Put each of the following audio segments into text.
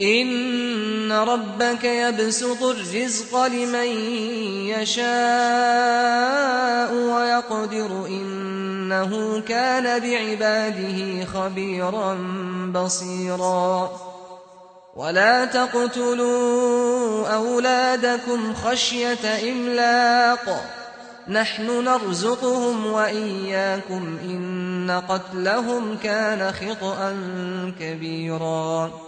ان ربك يبسط الرزق لمن يشاء ويقدر انه كان بعباده خبيرا بصيرا. ولا تقتلوا اولادكم خشيه املاق. نحن نرزقهم واياكم ان قتلهم كان خطئا كبيرا.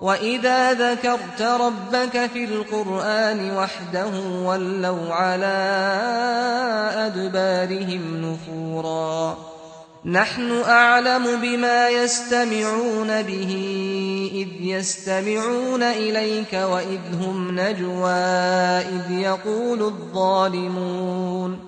وَإِذَا ذَكَرْتَ رَبَّكَ فِي الْقُرْآنِ وَحْدَهُ وَلَّوْا عَلَى أَدْبَارِهِمْ نُفُورًا نَحْنُ أَعْلَمُ بِمَا يَسْتَمِعُونَ بِهِ إِذْ يَسْتَمِعُونَ إِلَيْكَ وَإِذْ هُمْ نَجْوَى إِذْ يَقُولُ الظَّالِمُونَ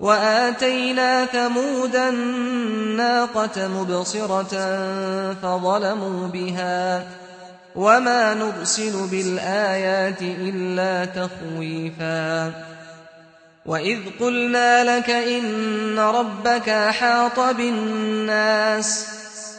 وآتينا ثمود الناقة مبصرة فظلموا بها وما نرسل بالآيات إلا تخويفا وإذ قلنا لك إن ربك حاط بالناس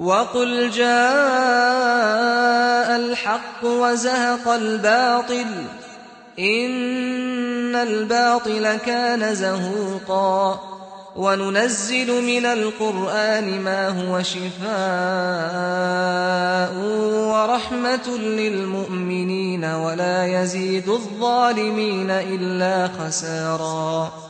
وَقُلْ جَاءَ الْحَقُّ وَزَهَقَ الْبَاطِلُ إِنَّ الْبَاطِلَ كَانَ زَهُوقًا وَنُنَزِّلُ مِنَ الْقُرْآنِ مَا هُوَ شِفَاءٌ وَرَحْمَةٌ لِلْمُؤْمِنِينَ وَلَا يَزِيدُ الظَّالِمِينَ إِلَّا خَسَارًا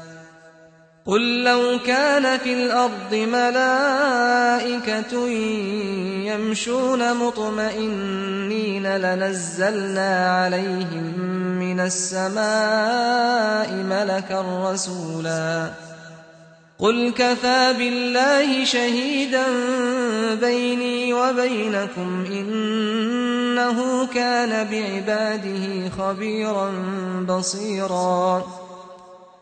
قل لو كان في الأرض ملائكة يمشون مطمئنين لنزلنا عليهم من السماء ملكا رسولا. قل كفى بالله شهيدا بيني وبينكم إنه كان بعباده خبيرا بصيرا.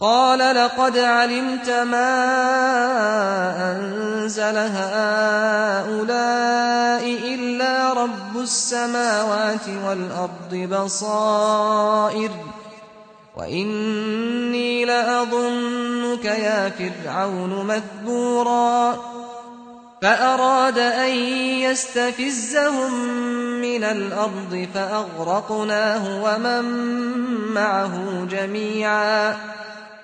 قال لقد علمت ما أنزل هؤلاء إلا رب السماوات والأرض بصائر وإني لأظنك يا فرعون مذبورا فأراد أن يستفزهم من الأرض فأغرقناه ومن معه جميعا